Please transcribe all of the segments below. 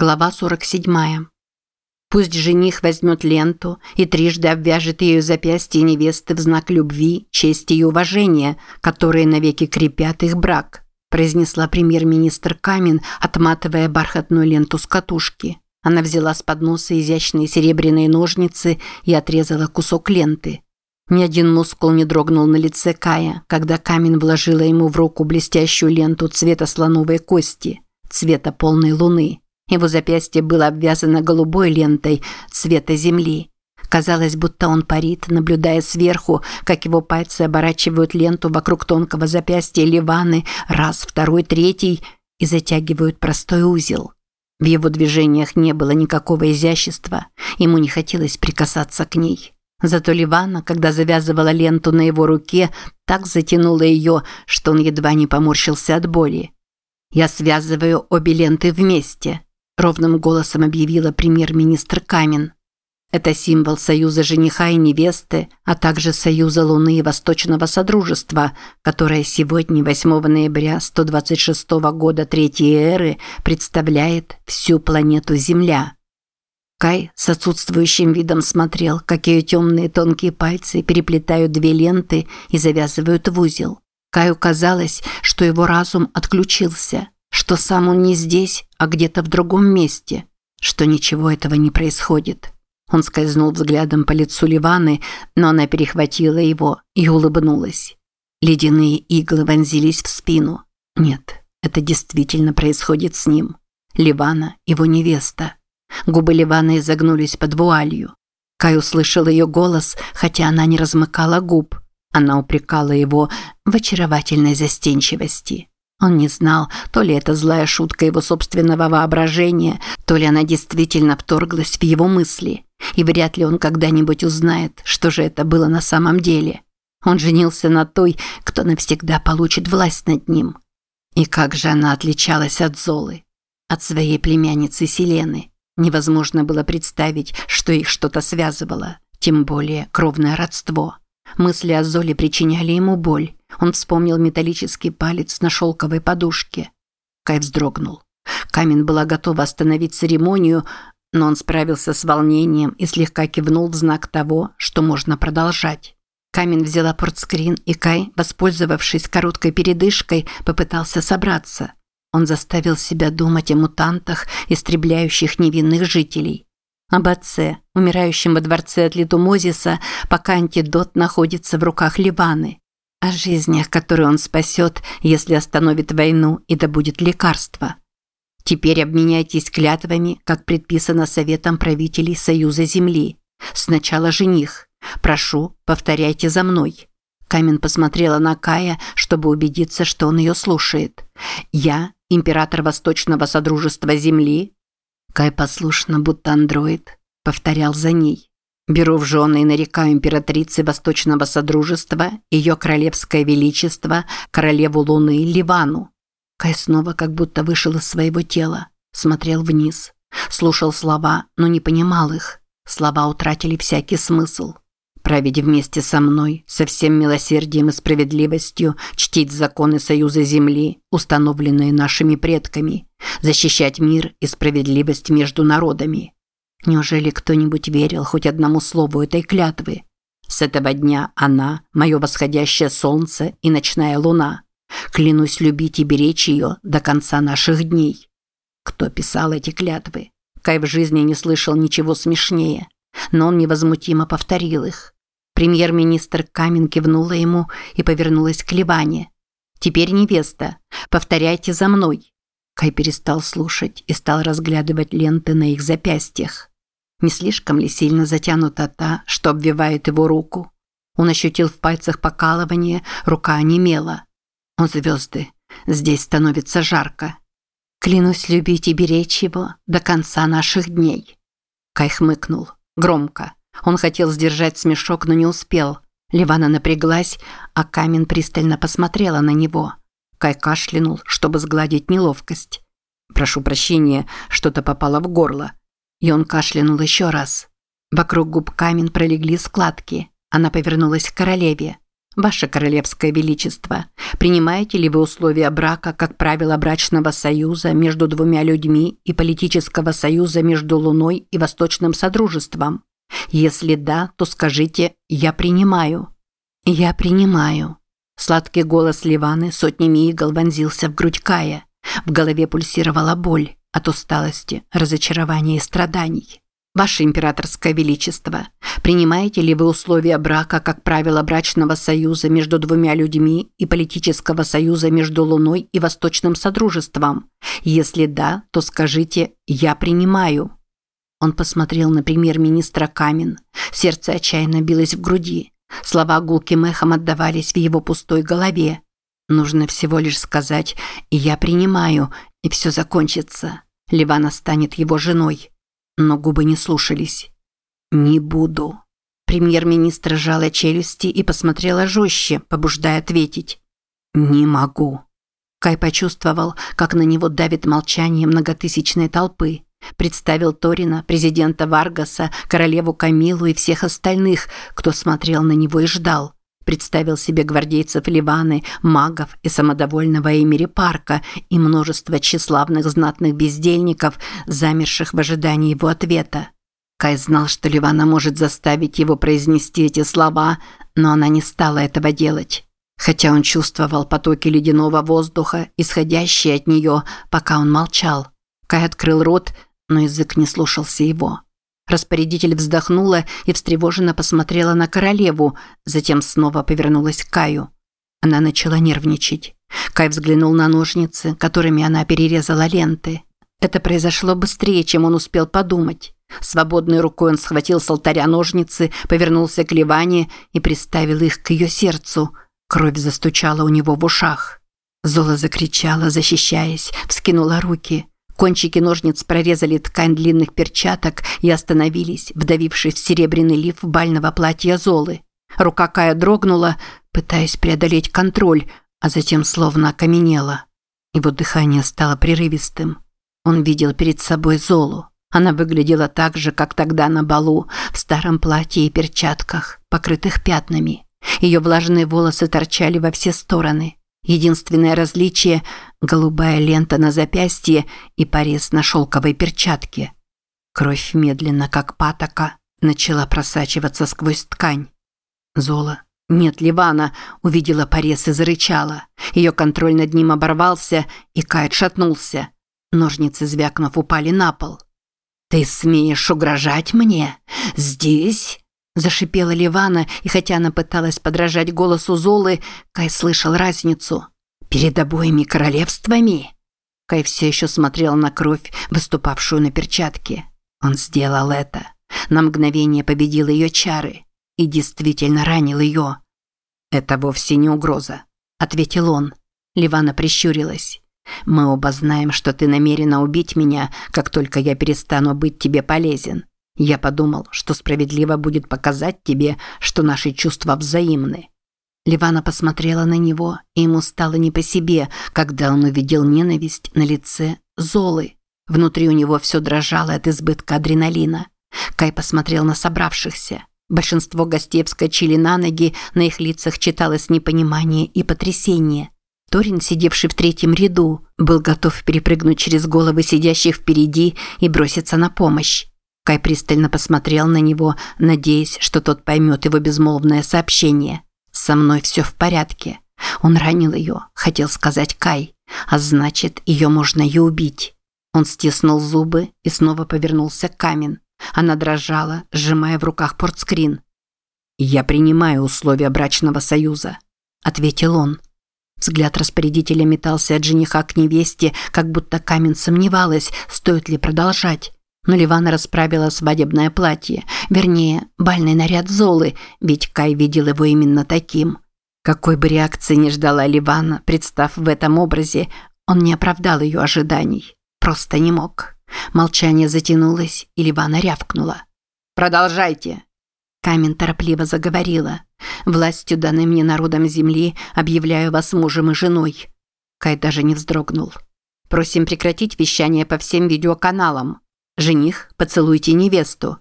Глава 47. Пусть жених возьмет ленту и трижды обвяжет ее запястье невесты в знак любви, чести и уважения, которые навеки крепят их брак, произнесла премьер-министр Камин, отматывая бархатную ленту с катушки. Она взяла с подноса изящные серебряные ножницы и отрезала кусок ленты. Ни один мускул не дрогнул на лице Кая, когда Камин вложила ему в руку блестящую ленту цвета слоновой кости, цвета полной луны. Его запястье было обвязано голубой лентой цвета земли. Казалось, будто он парит, наблюдая сверху, как его пальцы оборачивают ленту вокруг тонкого запястья Ливаны раз, второй, третий и затягивают простой узел. В его движениях не было никакого изящества, ему не хотелось прикасаться к ней. Зато Ливана, когда завязывала ленту на его руке, так затянула ее, что он едва не поморщился от боли. «Я связываю обе ленты вместе», ровным голосом объявила премьер-министр Камин. Это символ союза жениха и невесты, а также союза Луны и Восточного Содружества, которое сегодня, 8 ноября 126 года Третьей эры, представляет всю планету Земля. Кай с отсутствующим видом смотрел, как ее темные тонкие пальцы переплетают две ленты и завязывают в узел. Каю казалось, что его разум отключился – что сам он не здесь, а где-то в другом месте, что ничего этого не происходит. Он скользнул взглядом по лицу Ливаны, но она перехватила его и улыбнулась. Ледяные иглы вонзились в спину. Нет, это действительно происходит с ним. Ливана – его невеста. Губы Ливаны изогнулись под вуалью. Кай услышал ее голос, хотя она не размыкала губ. Она упрекала его в очаровательной застенчивости. Он не знал, то ли это злая шутка его собственного воображения, то ли она действительно вторглась в его мысли. И вряд ли он когда-нибудь узнает, что же это было на самом деле. Он женился на той, кто навсегда получит власть над ним. И как же она отличалась от Золы, от своей племянницы Селены. Невозможно было представить, что их что-то связывало, тем более кровное родство. Мысли о Золе причиняли ему боль. Он вспомнил металлический палец на шелковой подушке. Кай вздрогнул. Камин была готова остановить церемонию, но он справился с волнением и слегка кивнул в знак того, что можно продолжать. Камин взяла портскрин, и Кай, воспользовавшись короткой передышкой, попытался собраться. Он заставил себя думать о мутантах, истребляющих невинных жителей. Об отце, умирающем во дворце от Литумозиса, пока антидот находится в руках Ливаны о жизнях, которые он спасет, если остановит войну и добудет лекарства. Теперь обменяйтесь клятвами, как предписано Советом правителей Союза Земли. Сначала жених. Прошу, повторяйте за мной. Камен посмотрела на Кая, чтобы убедиться, что он ее слушает. Я, император Восточного Содружества Земли. Кай послушно, будто андроид, повторял за ней. Беру в жены и нарекаю императрицы Восточного Содружества, ее королевское величество, королеву Луны Ливану. Кай снова как будто вышел из своего тела, смотрел вниз, слушал слова, но не понимал их. Слова утратили всякий смысл. Править вместе со мной, со всем милосердием и справедливостью, чтить законы Союза Земли, установленные нашими предками, защищать мир и справедливость между народами. Неужели кто-нибудь верил хоть одному слову этой клятвы? С этого дня она – мое восходящее солнце и ночная луна. Клянусь любить и беречь ее до конца наших дней. Кто писал эти клятвы? Кай в жизни не слышал ничего смешнее, но он невозмутимо повторил их. Премьер-министр Камин кивнула ему и повернулась к Ливане. «Теперь невеста. Повторяйте за мной». Кай перестал слушать и стал разглядывать ленты на их запястьях. Не слишком ли сильно затянута та, что обвивает его руку? Он ощутил в пальцах покалывание, рука онемела. О, звезды, здесь становится жарко. Клянусь любить и беречь его до конца наших дней. Кай хмыкнул. Громко. Он хотел сдержать смешок, но не успел. Ливана напряглась, а Камин пристально посмотрела на него. Кай кашлянул, чтобы сгладить неловкость. «Прошу прощения, что-то попало в горло», и он кашлянул еще раз. Вокруг губ камень пролегли складки. Она повернулась к королеве. Ваше Королевское Величество, принимаете ли вы условия брака как правило брачного союза между двумя людьми и политического союза между Луной и Восточным Содружеством? Если да, то скажите «я принимаю». «Я принимаю». Сладкий голос Ливаны сотнями игл вонзился в грудь Кая. В голове пульсировала боль от усталости, разочарования и страданий. Ваше императорское величество, принимаете ли вы условия брака как правило брачного союза между двумя людьми и политического союза между Луной и Восточным Содружеством? Если да, то скажите «я принимаю». Он посмотрел на премьер-министра Камин. Сердце отчаянно билось в груди. Слова гулким эхом отдавались в его пустой голове. Нужно всего лишь сказать «я принимаю», и все закончится. Ливана станет его женой но губы не слушались. «Не буду». Премьер-министр сжала челюсти и посмотрела жестче, побуждая ответить. «Не могу». Кай почувствовал, как на него давит молчание многотысячной толпы. Представил Торина, президента Варгаса, королеву Камилу и всех остальных, кто смотрел на него и ждал. Представил себе гвардейцев Ливаны, магов и самодовольного Эмири Парка и множество тщеславных знатных бездельников, замерших в ожидании его ответа. Кай знал, что Ливана может заставить его произнести эти слова, но она не стала этого делать. Хотя он чувствовал потоки ледяного воздуха, исходящие от нее, пока он молчал. Кай открыл рот, но язык не слушался его. Распорядитель вздохнула и встревоженно посмотрела на королеву, затем снова повернулась к Каю. Она начала нервничать. Кай взглянул на ножницы, которыми она перерезала ленты. Это произошло быстрее, чем он успел подумать. Свободной рукой он схватил с алтаря ножницы, повернулся к Ливане и приставил их к ее сердцу. Кровь застучала у него в ушах. Зола закричала, защищаясь, вскинула руки. Кончики ножниц прорезали ткань длинных перчаток и остановились, вдавившись в серебряный лиф бального платья Золы. Рука Кая дрогнула, пытаясь преодолеть контроль, а затем словно окаменела. Его дыхание стало прерывистым. Он видел перед собой Золу. Она выглядела так же, как тогда на балу, в старом платье и перчатках, покрытых пятнами. Ее влажные волосы торчали во все стороны. Единственное различие – голубая лента на запястье и порез на шелковой перчатке. Кровь медленно, как патока, начала просачиваться сквозь ткань. Зола, нет, Ливана, увидела порез и зарычала. Ее контроль над ним оборвался, и Кайт шатнулся. Ножницы, звякнув, упали на пол. «Ты смеешь угрожать мне? Здесь?» Зашипела Ливана, и хотя она пыталась подражать голосу Золы, Кай слышал разницу. «Перед обоими королевствами?» Кай все еще смотрел на кровь, выступавшую на перчатке. Он сделал это. На мгновение победил ее чары и действительно ранил ее. «Это вовсе не угроза», – ответил он. Ливана прищурилась. «Мы оба знаем, что ты намерена убить меня, как только я перестану быть тебе полезен. Я подумал, что справедливо будет показать тебе, что наши чувства взаимны. Ливана посмотрела на него, и ему стало не по себе, когда он увидел ненависть на лице Золы. Внутри у него все дрожало от избытка адреналина. Кай посмотрел на собравшихся. Большинство гостей вскочили на ноги, на их лицах читалось непонимание и потрясение. Торин, сидевший в третьем ряду, был готов перепрыгнуть через головы сидящих впереди и броситься на помощь. Кай пристально посмотрел на него, надеясь, что тот поймет его безмолвное сообщение. «Со мной все в порядке». Он ранил ее, хотел сказать Кай, а значит, ее можно и убить. Он стиснул зубы и снова повернулся к Камин. Она дрожала, сжимая в руках портскрин. «Я принимаю условия брачного союза», – ответил он. Взгляд распорядителя метался от жениха к невесте, как будто Камин сомневалась, стоит ли продолжать. Но Ливана расправила свадебное платье, вернее, бальный наряд Золы, ведь Кай видел его именно таким. Какой бы реакции ни ждала Ливана, представ в этом образе, он не оправдал ее ожиданий. Просто не мог. Молчание затянулось, и Ливана рявкнула. «Продолжайте!» Камень торопливо заговорила. «Властью, данной мне народом земли, объявляю вас мужем и женой». Кай даже не вздрогнул. «Просим прекратить вещание по всем видеоканалам. Жених, поцелуйте невесту.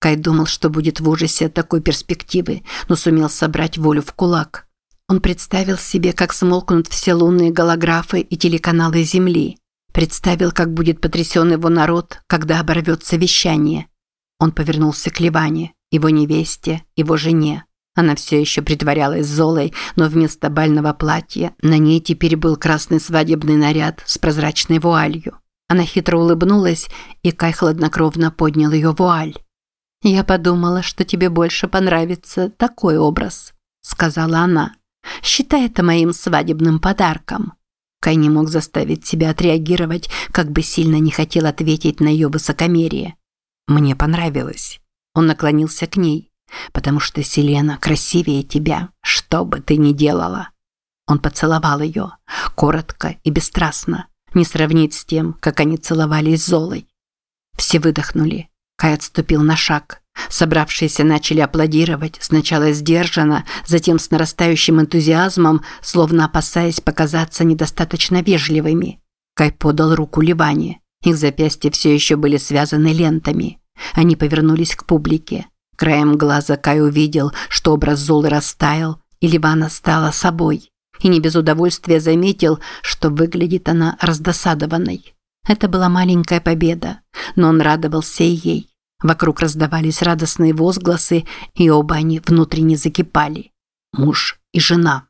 Кай думал, что будет в ужасе от такой перспективы, но сумел собрать волю в кулак. Он представил себе, как смолкнут все лунные голографы и телеканалы Земли. Представил, как будет потрясен его народ, когда оборвется вещание. Он повернулся к Ливане, его невесте, его жене. Она все еще притворялась Золой, но вместо бального платья на ней теперь был красный свадебный наряд с прозрачной вуалью. Она хитро улыбнулась, и Кай хладнокровно поднял ее вуаль. «Я подумала, что тебе больше понравится такой образ», – сказала она. «Считай это моим свадебным подарком». Кай не мог заставить себя отреагировать, как бы сильно не хотел ответить на ее высокомерие. «Мне понравилось». Он наклонился к ней. «Потому что Селена красивее тебя, что бы ты ни делала». Он поцеловал ее, коротко и бесстрастно, не сравнить с тем, как они целовались с Золой. Все выдохнули. Кай отступил на шаг. Собравшиеся начали аплодировать, сначала сдержанно, затем с нарастающим энтузиазмом, словно опасаясь показаться недостаточно вежливыми. Кай подал руку Ливане. Их запястья все еще были связаны лентами. Они повернулись к публике. Краем глаза Кай увидел, что образ Золы растаял, и Ливана стала собой. И не без удовольствия заметил, что выглядит она раздосадованной. Это была маленькая победа, но он радовался и ей. Вокруг раздавались радостные возгласы, и оба они внутренне закипали. Муж и жена.